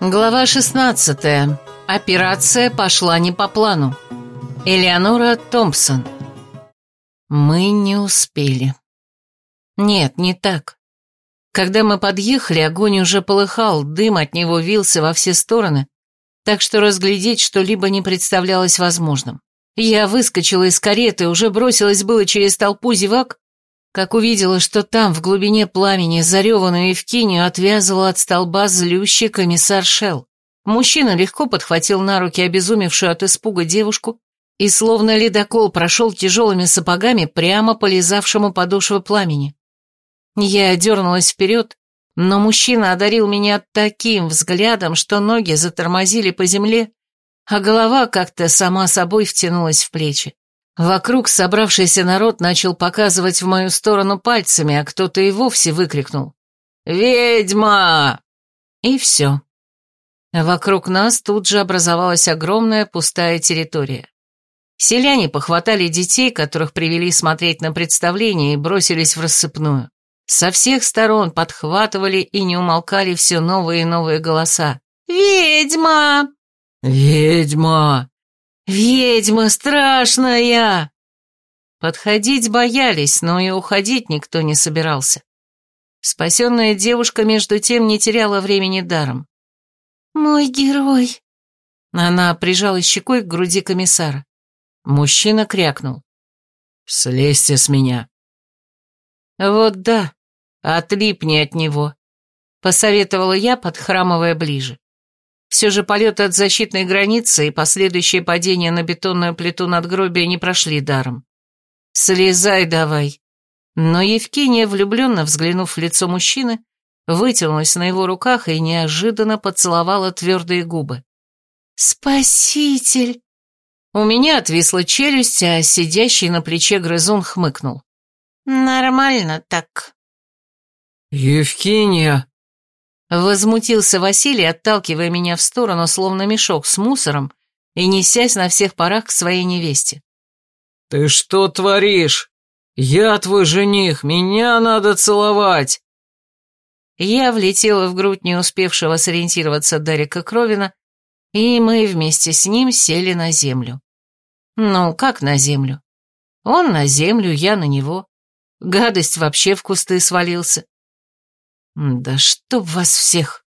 Глава 16. Операция пошла не по плану. Элеонора Томпсон. Мы не успели. Нет, не так. Когда мы подъехали, огонь уже полыхал, дым от него вился во все стороны, так что разглядеть что-либо не представлялось возможным. Я выскочила из кареты, уже бросилась было через толпу зевак, как увидела, что там, в глубине пламени, зареванную Евкинию отвязывал от столба злющий комиссар Шелл. Мужчина легко подхватил на руки обезумевшую от испуга девушку и, словно ледокол, прошел тяжелыми сапогами прямо по лизавшему подошву пламени. Я дернулась вперед, но мужчина одарил меня таким взглядом, что ноги затормозили по земле, а голова как-то сама собой втянулась в плечи. Вокруг собравшийся народ начал показывать в мою сторону пальцами, а кто-то и вовсе выкрикнул «Ведьма!» И все. Вокруг нас тут же образовалась огромная пустая территория. Селяне похватали детей, которых привели смотреть на представление, и бросились в рассыпную. Со всех сторон подхватывали и не умолкали все новые и новые голоса. «Ведьма!» «Ведьма!» «Ведьма страшная!» Подходить боялись, но и уходить никто не собирался. Спасенная девушка между тем не теряла времени даром. «Мой герой!» Она прижала щекой к груди комиссара. Мужчина крякнул. «Слезьте с меня!» «Вот да, отлипни от него», — посоветовала я, подхрамывая ближе. Все же полет от защитной границы и последующее падение на бетонную плиту надгробия не прошли даром. «Слезай давай!» Но Евкиния, влюбленно взглянув в лицо мужчины, вытянулась на его руках и неожиданно поцеловала твердые губы. «Спаситель!» У меня отвисла челюсть, а сидящий на плече грызун хмыкнул. «Нормально так». «Евкиния!» Возмутился Василий, отталкивая меня в сторону, словно мешок с мусором, и несясь на всех парах к своей невесте. «Ты что творишь? Я твой жених, меня надо целовать!» Я влетела в грудь не успевшего сориентироваться Дарика Кровина, и мы вместе с ним сели на землю. Ну, как на землю? Он на землю, я на него. Гадость вообще в кусты свалился. «Да чтоб вас всех!»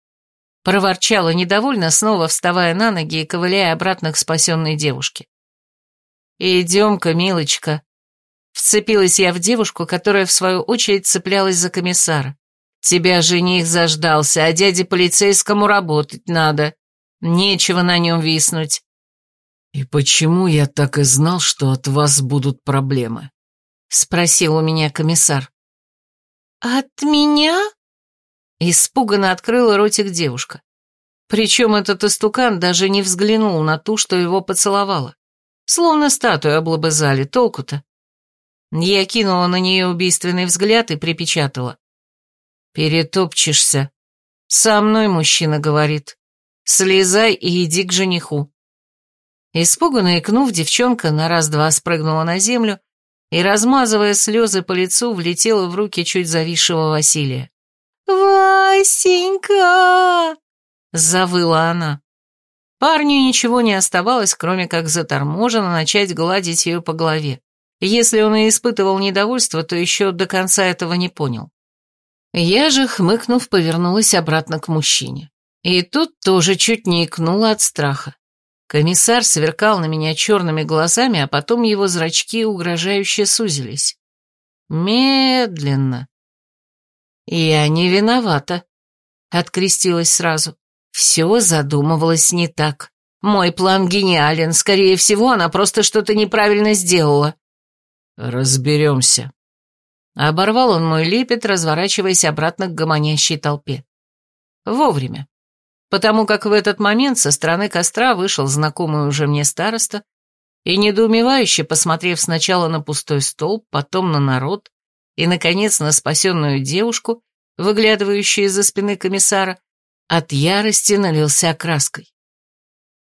Проворчала недовольно, снова вставая на ноги и ковыляя обратно к спасенной девушке. «Идем-ка, милочка!» Вцепилась я в девушку, которая в свою очередь цеплялась за комиссара. «Тебя жених заждался, а дяде полицейскому работать надо. Нечего на нем виснуть». «И почему я так и знал, что от вас будут проблемы?» Спросил у меня комиссар. «От меня?» Испуганно открыла ротик девушка. Причем этот истукан даже не взглянул на ту, что его поцеловала. Словно статую облобызали, толку-то. Я кинула на нее убийственный взгляд и припечатала. «Перетопчешься. Со мной мужчина говорит. Слезай и иди к жениху». Испуганно икнув, девчонка на раз-два спрыгнула на землю и, размазывая слезы по лицу, влетела в руки чуть зависшего Василия. «Васенька!» — завыла она. Парню ничего не оставалось, кроме как заторможенно начать гладить ее по голове. Если он и испытывал недовольство, то еще до конца этого не понял. Я же, хмыкнув, повернулась обратно к мужчине. И тут тоже чуть не икнула от страха. Комиссар сверкал на меня черными глазами, а потом его зрачки угрожающе сузились. Медленно, «Я не виновата», — открестилась сразу. «Все задумывалось не так. Мой план гениален. Скорее всего, она просто что-то неправильно сделала». «Разберемся». Оборвал он мой лепет, разворачиваясь обратно к гомонящей толпе. Вовремя. Потому как в этот момент со стороны костра вышел знакомый уже мне староста и, недоумевающе посмотрев сначала на пустой столб, потом на народ, и, наконец, на спасенную девушку, выглядывающую из-за спины комиссара, от ярости налился краской.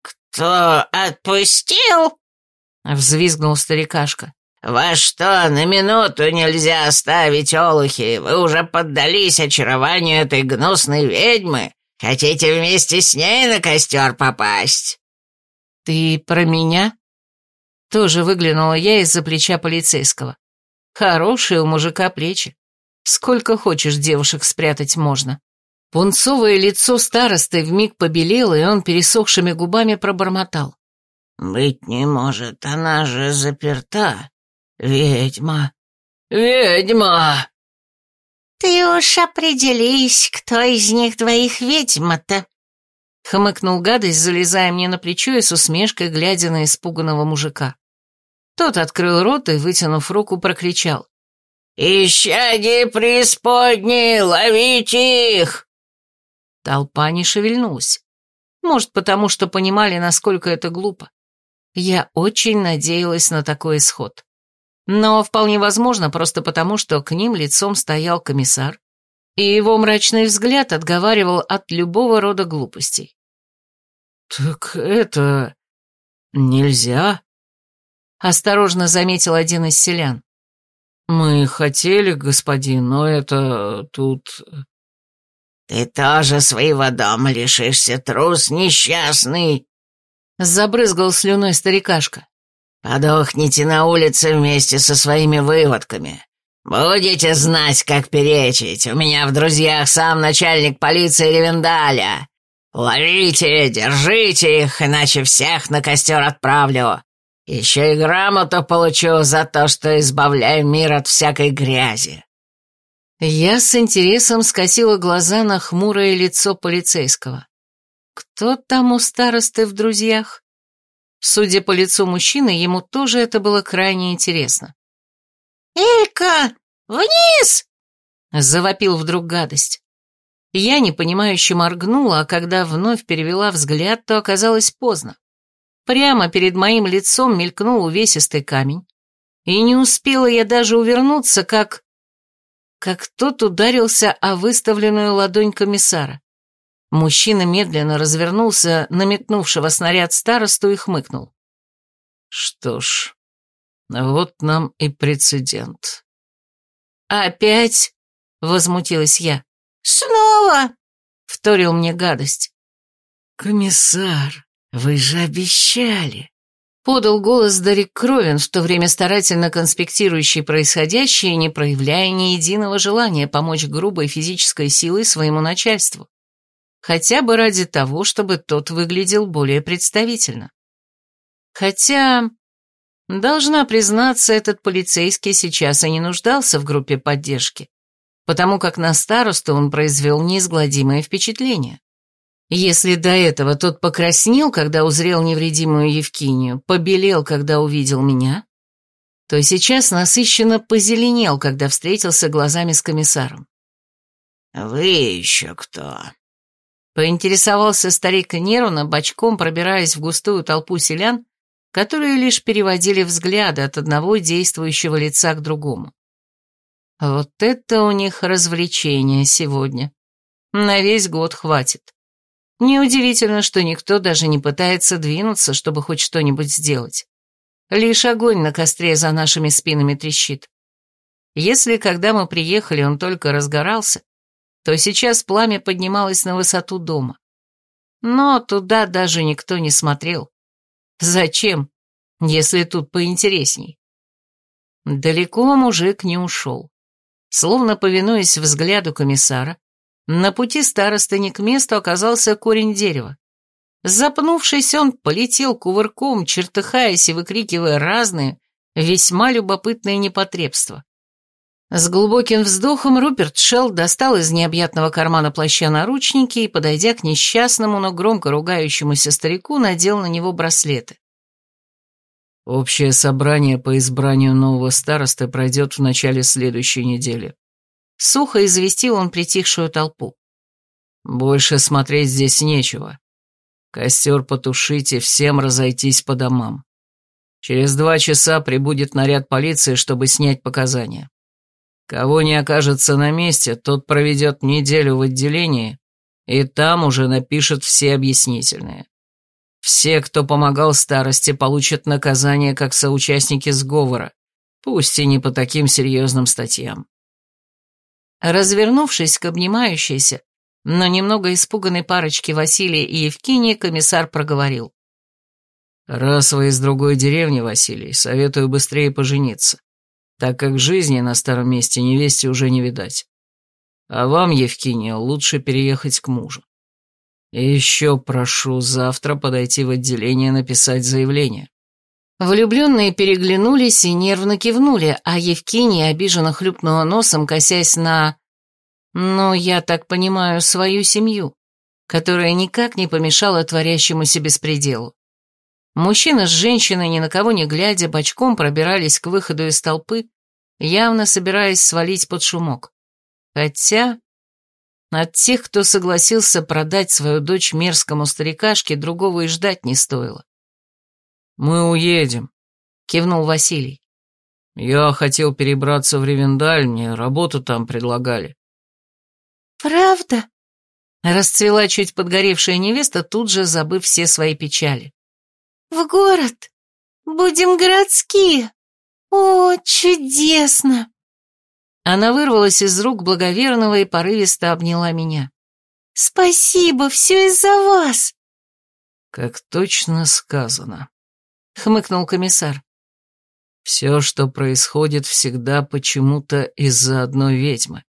«Кто отпустил?» — взвизгнул старикашка. «Во что, на минуту нельзя оставить, олухи? Вы уже поддались очарованию этой гнусной ведьмы? Хотите вместе с ней на костер попасть?» «Ты про меня?» Тоже выглянула я из-за плеча полицейского. Хорошие у мужика плечи. Сколько хочешь девушек спрятать можно. Пунцовое лицо старосты вмиг побелело, и он пересохшими губами пробормотал. «Быть не может, она же заперта. Ведьма». «Ведьма!» «Ты уж определись, кто из них двоих ведьма-то?» Хмыкнул гадость, залезая мне на плечо и с усмешкой глядя на испуганного мужика. Тот открыл рот и, вытянув руку, прокричал. «Ищади преисподней, ловите их!» Толпа не шевельнулась. Может, потому что понимали, насколько это глупо. Я очень надеялась на такой исход. Но вполне возможно просто потому, что к ним лицом стоял комиссар, и его мрачный взгляд отговаривал от любого рода глупостей. «Так это... нельзя?» — осторожно заметил один из селян. «Мы хотели, господин, но это тут...» «Ты тоже своего дома лишишься, трус несчастный!» Забрызгал слюной старикашка. «Подохните на улице вместе со своими выводками. Будете знать, как перечить. У меня в друзьях сам начальник полиции Ревендаля. Ловите, держите их, иначе всех на костер отправлю. Еще и грамоту получу за то, что избавляю мир от всякой грязи». Я с интересом скосила глаза на хмурое лицо полицейского. Кто там у старосты в друзьях? Судя по лицу мужчины, ему тоже это было крайне интересно. «Элька, вниз!» — завопил вдруг гадость. Я непонимающе моргнула, а когда вновь перевела взгляд, то оказалось поздно. Прямо перед моим лицом мелькнул увесистый камень, и не успела я даже увернуться, как как тот ударился о выставленную ладонь комиссара. Мужчина медленно развернулся на метнувшего снаряд старосту и хмыкнул. «Что ж, вот нам и прецедент». «Опять?» — возмутилась я. «Снова!» — вторил мне гадость. «Комиссар, вы же обещали!» подал голос Дарик Кровин, в то время старательно конспектирующий происходящее, не проявляя ни единого желания помочь грубой физической силой своему начальству. Хотя бы ради того, чтобы тот выглядел более представительно. Хотя, должна признаться, этот полицейский сейчас и не нуждался в группе поддержки, потому как на старосту он произвел неизгладимое впечатление. Если до этого тот покраснел, когда узрел невредимую Евкинию, побелел, когда увидел меня, то сейчас насыщенно позеленел, когда встретился глазами с комиссаром. «Вы еще кто?» Поинтересовался старик Нерона, бочком пробираясь в густую толпу селян, которые лишь переводили взгляды от одного действующего лица к другому. Вот это у них развлечение сегодня. На весь год хватит. Неудивительно, что никто даже не пытается двинуться, чтобы хоть что-нибудь сделать. Лишь огонь на костре за нашими спинами трещит. Если, когда мы приехали, он только разгорался, то сейчас пламя поднималось на высоту дома. Но туда даже никто не смотрел. Зачем, если тут поинтересней? Далеко мужик не ушел. Словно повинуясь взгляду комиссара, на пути старосты не к месту оказался корень дерева. Запнувшись, он полетел кувырком, чертыхаясь и выкрикивая разные, весьма любопытные непотребства. С глубоким вздохом Руперт Шелл достал из необъятного кармана плаща наручники и, подойдя к несчастному, но громко ругающемуся старику, надел на него браслеты. Общее собрание по избранию нового старосты пройдет в начале следующей недели. Сухо известил он притихшую толпу. «Больше смотреть здесь нечего. Костер потушите, всем разойтись по домам. Через два часа прибудет наряд полиции, чтобы снять показания. Кого не окажется на месте, тот проведет неделю в отделении, и там уже напишет все объяснительные. Все, кто помогал старости, получат наказание как соучастники сговора, пусть и не по таким серьезным статьям. Развернувшись к обнимающейся, но немного испуганной парочки Василия и Евкинии комиссар проговорил. «Раз вы из другой деревни, Василий, советую быстрее пожениться, так как жизни на старом месте невесте уже не видать. А вам, Евкиния, лучше переехать к мужу. Еще прошу завтра подойти в отделение написать заявление». Влюбленные переглянулись и нервно кивнули, а Евкиния обиженно хлюпнула носом, косясь на... Ну, я так понимаю, свою семью, которая никак не помешала творящемуся беспределу. Мужчина с женщиной, ни на кого не глядя, бочком пробирались к выходу из толпы, явно собираясь свалить под шумок. Хотя от тех, кто согласился продать свою дочь мерзкому старикашке, другого и ждать не стоило. «Мы уедем», — кивнул Василий. «Я хотел перебраться в Ревендаль, мне работу там предлагали». «Правда?» — расцвела чуть подгоревшая невеста, тут же забыв все свои печали. «В город! Будем городские! О, чудесно!» Она вырвалась из рук благоверного и порывисто обняла меня. «Спасибо, все из-за вас!» «Как точно сказано», хмыкнул комиссар. Все, что происходит, всегда почему-то из-за одной ведьмы.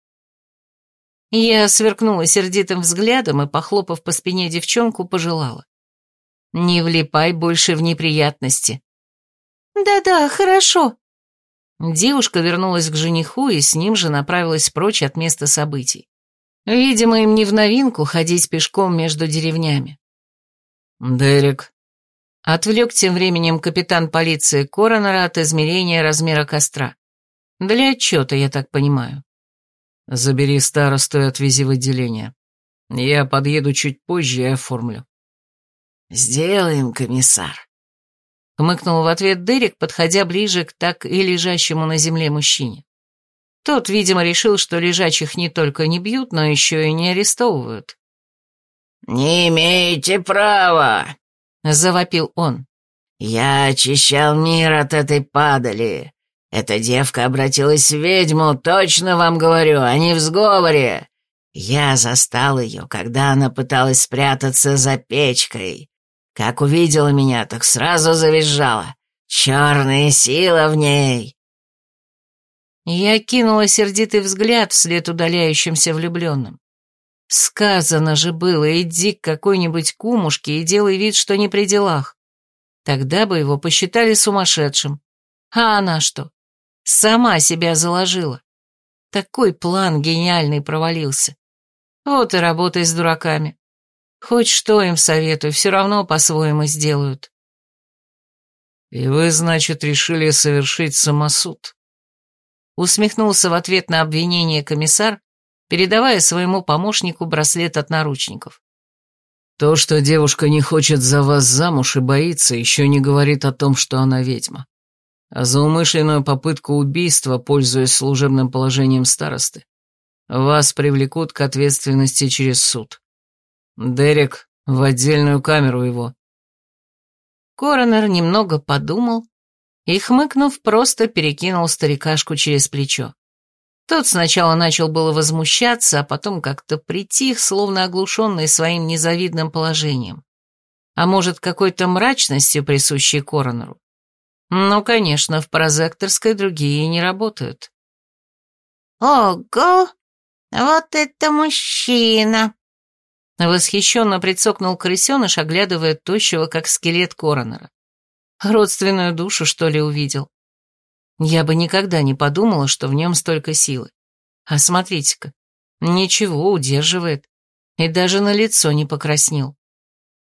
Я сверкнула сердитым взглядом и, похлопав по спине девчонку, пожелала. Не влипай больше в неприятности. Да-да, хорошо. Девушка вернулась к жениху и с ним же направилась прочь от места событий. Видимо, им не в новинку ходить пешком между деревнями. «Дерек, Отвлек тем временем капитан полиции Коронера от измерения размера костра. Для отчета, я так понимаю. Забери старосту и отвези в отделение. Я подъеду чуть позже и оформлю. Сделаем, комиссар. Хмыкнул в ответ Дерек, подходя ближе к так и лежащему на земле мужчине. Тот, видимо, решил, что лежачих не только не бьют, но еще и не арестовывают. «Не имеете права!» Завопил он. «Я очищал мир от этой падали. Эта девка обратилась в ведьму, точно вам говорю, а не в сговоре. Я застал ее, когда она пыталась спрятаться за печкой. Как увидела меня, так сразу завизжала. Черная сила в ней!» Я кинула сердитый взгляд вслед удаляющимся влюбленным. Сказано же было, иди к какой-нибудь кумушке и делай вид, что не при делах. Тогда бы его посчитали сумасшедшим. А она что? Сама себя заложила. Такой план гениальный провалился. Вот и работай с дураками. Хоть что им советую, все равно по-своему сделают. И вы, значит, решили совершить самосуд? Усмехнулся в ответ на обвинение комиссар, передавая своему помощнику браслет от наручников. То, что девушка не хочет за вас замуж и боится, еще не говорит о том, что она ведьма. А за умышленную попытку убийства, пользуясь служебным положением старосты, вас привлекут к ответственности через суд. Дерек, в отдельную камеру его. Коронер немного подумал и, хмыкнув, просто перекинул старикашку через плечо. Тот сначала начал было возмущаться, а потом как-то притих, словно оглушенный своим незавидным положением. А может, какой-то мрачностью, присущей коронеру? Ну, конечно, в прозекторской другие не работают. «Ого! Вот это мужчина!» Восхищенно прицокнул крысеныш, оглядывая тощего, как скелет коронера. Родственную душу, что ли, увидел? Я бы никогда не подумала, что в нем столько силы. А смотрите-ка, ничего, удерживает. И даже на лицо не покраснел.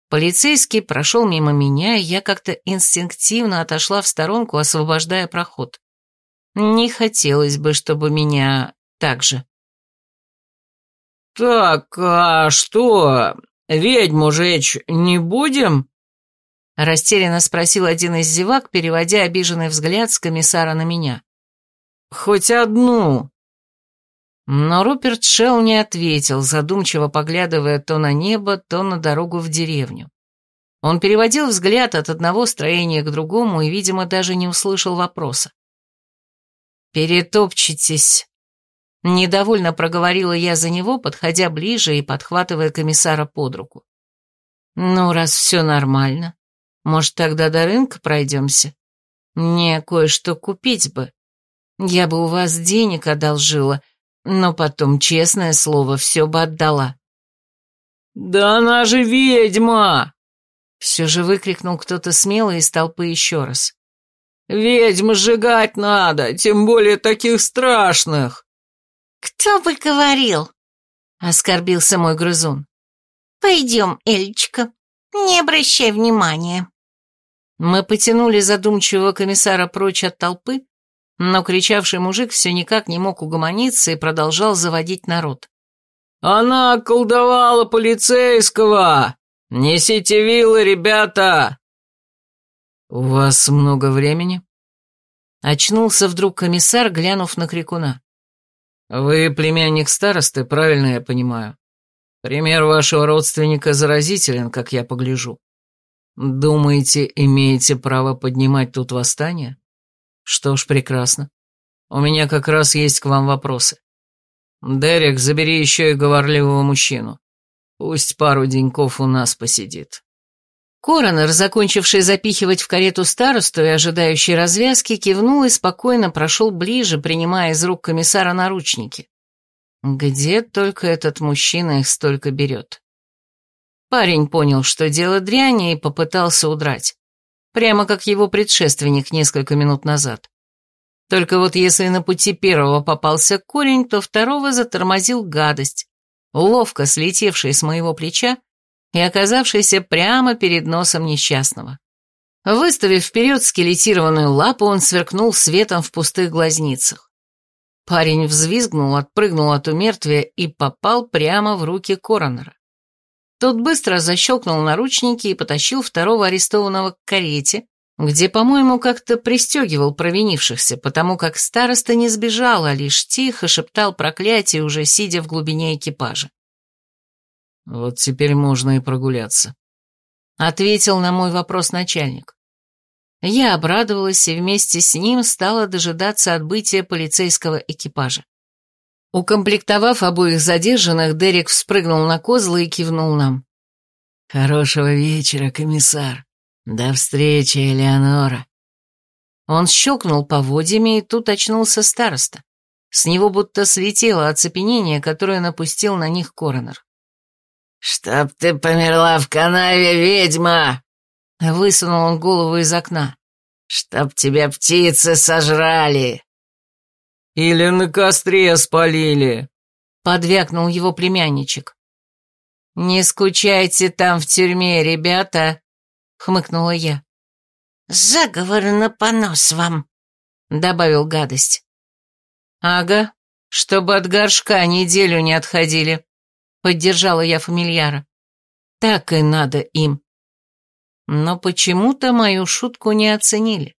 Полицейский прошел мимо меня, и я как-то инстинктивно отошла в сторонку, освобождая проход. Не хотелось бы, чтобы меня так же. «Так, а что, ведьму жечь не будем?» Растерянно спросил один из зевак, переводя обиженный взгляд с комиссара на меня. «Хоть одну!» Но Руперт Шелл не ответил, задумчиво поглядывая то на небо, то на дорогу в деревню. Он переводил взгляд от одного строения к другому и, видимо, даже не услышал вопроса. «Перетопчетесь», Недовольно проговорила я за него, подходя ближе и подхватывая комиссара под руку. «Ну, раз все нормально, может, тогда до рынка пройдемся? Мне кое-что купить бы. Я бы у вас денег одолжила, но потом, честное слово, все бы отдала». «Да она же ведьма!» Все же выкрикнул кто-то смело из толпы еще раз. «Ведьм сжигать надо, тем более таких страшных!» «Кто бы говорил?» — оскорбился мой грызун. «Пойдем, Эльчка, не обращай внимания». Мы потянули задумчивого комиссара прочь от толпы, но кричавший мужик все никак не мог угомониться и продолжал заводить народ. «Она околдовала полицейского! Несите вилы, ребята!» «У вас много времени?» Очнулся вдруг комиссар, глянув на крикуна. «Вы племянник старосты, правильно я понимаю? Пример вашего родственника заразителен, как я погляжу. Думаете, имеете право поднимать тут восстание? Что ж, прекрасно. У меня как раз есть к вам вопросы. Дерек, забери еще и говорливого мужчину. Пусть пару деньков у нас посидит». Коронер, закончивший запихивать в карету старосту и ожидающий развязки, кивнул и спокойно прошел ближе, принимая из рук комиссара наручники. Где только этот мужчина их столько берет? Парень понял, что дело дряни, и попытался удрать. Прямо как его предшественник несколько минут назад. Только вот если на пути первого попался корень, то второго затормозил гадость, ловко слетевший с моего плеча и оказавшийся прямо перед носом несчастного. Выставив вперед скелетированную лапу, он сверкнул светом в пустых глазницах. Парень взвизгнул, отпрыгнул от умертвия и попал прямо в руки коронера. Тот быстро защелкнул наручники и потащил второго арестованного к карете, где, по-моему, как-то пристегивал провинившихся, потому как староста не сбежал, а лишь тихо шептал проклятие, уже сидя в глубине экипажа. Вот теперь можно и прогуляться. Ответил на мой вопрос начальник. Я обрадовалась и вместе с ним стала дожидаться отбытия полицейского экипажа. Укомплектовав обоих задержанных, Дерек вспрыгнул на козлы и кивнул нам. «Хорошего вечера, комиссар. До встречи, Элеонора». Он щелкнул поводьями, и тут очнулся староста. С него будто слетело оцепенение, которое напустил на них коронер. «Чтоб ты померла в канаве, ведьма!» Высунул он голову из окна. «Чтоб тебя птицы сожрали!» «Или на костре спалили!» Подвякнул его племянничек. «Не скучайте там в тюрьме, ребята!» Хмыкнула я. «Заговор на понос вам!» Добавил гадость. «Ага, чтобы от горшка неделю не отходили», Поддержала я фамильяра. Так и надо им. Но почему-то мою шутку не оценили.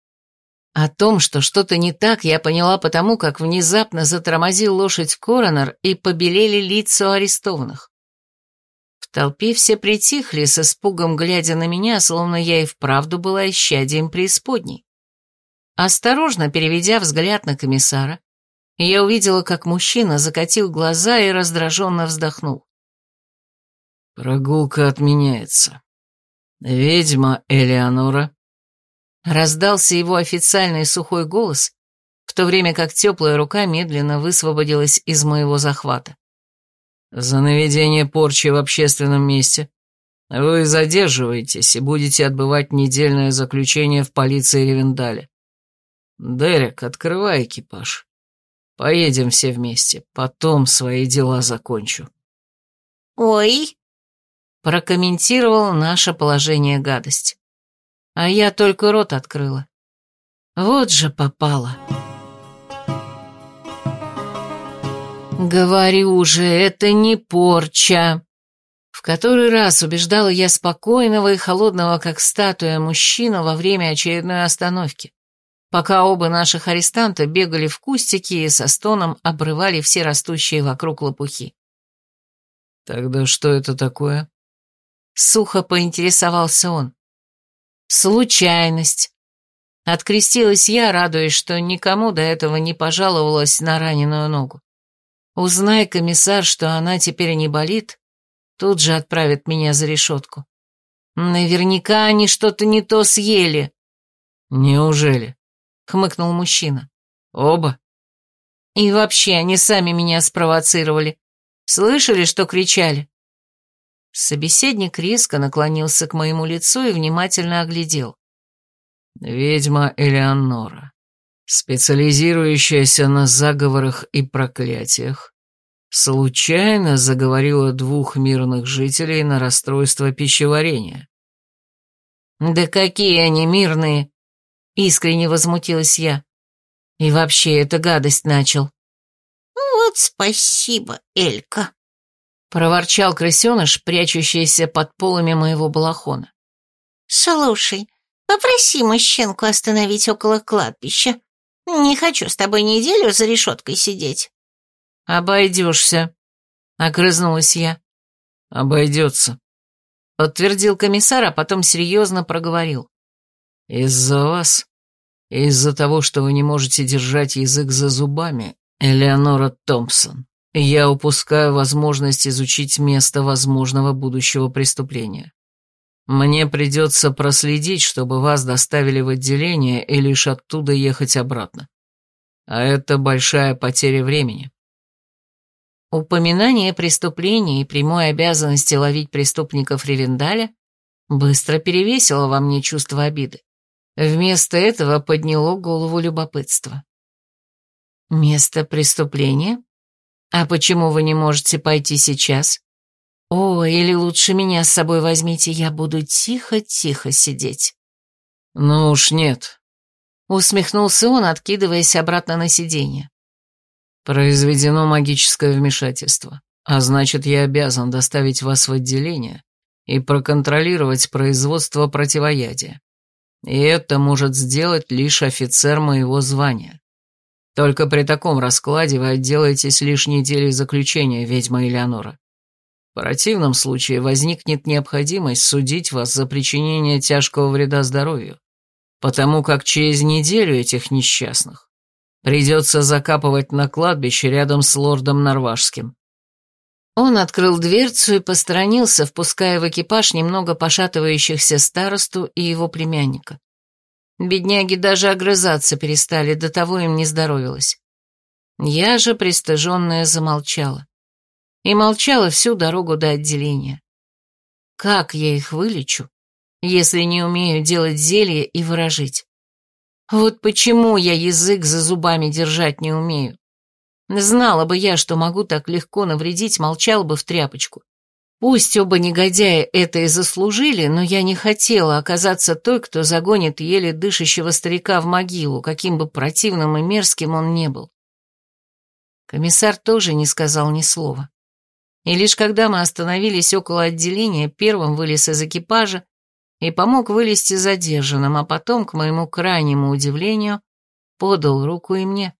О том, что что-то не так, я поняла потому, как внезапно затормозил лошадь коронер и побелели лица арестованных. В толпе все притихли, с испугом глядя на меня, словно я и вправду была исчадием преисподней. Осторожно переведя взгляд на комиссара, я увидела, как мужчина закатил глаза и раздраженно вздохнул. «Прогулка отменяется. Ведьма Элеонора». Раздался его официальный сухой голос, в то время как теплая рука медленно высвободилась из моего захвата. «За наведение порчи в общественном месте вы задерживаетесь и будете отбывать недельное заключение в полиции Ревендаля. Дерек, открывай экипаж. Поедем все вместе, потом свои дела закончу». «Ой!» Прокомментировал наше положение гадость. А я только рот открыла. Вот же попала. Говорю же, это не порча. В который раз убеждала я спокойного и холодного, как статуя, мужчину во время очередной остановки, пока оба наших арестанта бегали в кустики и со стоном обрывали все растущие вокруг лопухи. «Тогда что это такое?» Сухо поинтересовался он. Случайность. Открестилась я, радуясь, что никому до этого не пожаловалась на раненую ногу. Узнай, комиссар, что она теперь не болит, тут же отправит меня за решетку. Наверняка они что-то не то съели. Неужели? Хмыкнул мужчина. Оба? И вообще, они сами меня спровоцировали. Слышали, что кричали? Собеседник резко наклонился к моему лицу и внимательно оглядел. Ведьма Элеонора, специализирующаяся на заговорах и проклятиях, случайно заговорила двух мирных жителей на расстройство пищеварения. «Да какие они мирные!» — искренне возмутилась я. «И вообще, эта гадость начал». «Вот спасибо, Элька», — проворчал крысеныш, прячущийся под полами моего балахона. «Слушай, попроси мужчинку остановить около кладбища. Не хочу с тобой неделю за решеткой сидеть». «Обойдешься», — огрызнулась я. «Обойдется», — подтвердил комиссар, а потом серьезно проговорил. «Из-за вас, из-за того, что вы не можете держать язык за зубами, Элеонора Томпсон, я упускаю возможность изучить место возможного будущего преступления. Мне придется проследить, чтобы вас доставили в отделение и лишь оттуда ехать обратно. А это большая потеря времени. Упоминание преступления и прямой обязанности ловить преступников Ревендаля быстро перевесило во мне чувство обиды. Вместо этого подняло голову любопытство. «Место преступления? А почему вы не можете пойти сейчас? О, или лучше меня с собой возьмите, я буду тихо-тихо сидеть». «Ну уж нет», — усмехнулся он, откидываясь обратно на сиденье. Произведено магическое вмешательство, а значит, я обязан доставить вас в отделение и проконтролировать производство противоядия. И это может сделать лишь офицер моего звания. Только при таком раскладе вы отделаетесь лишь неделей заключения, ведьма Элеонора. В противном случае возникнет необходимость судить вас за причинение тяжкого вреда здоровью, потому как через неделю этих несчастных Придется закапывать на кладбище рядом с лордом Норвашским. Он открыл дверцу и посторонился, впуская в экипаж немного пошатывающихся старосту и его племянника. Бедняги даже огрызаться перестали, до того им не здоровилось. Я же, пристыженная, замолчала. И молчала всю дорогу до отделения. Как я их вылечу, если не умею делать зелье и выражить? Вот почему я язык за зубами держать не умею. Знала бы я, что могу так легко навредить, молчал бы в тряпочку. Пусть оба негодяя это и заслужили, но я не хотела оказаться той, кто загонит еле дышащего старика в могилу, каким бы противным и мерзким он не был. Комиссар тоже не сказал ни слова. И лишь когда мы остановились около отделения, первым вылез из экипажа и помог вылезти задержанным, а потом, к моему крайнему удивлению, подал руку и мне.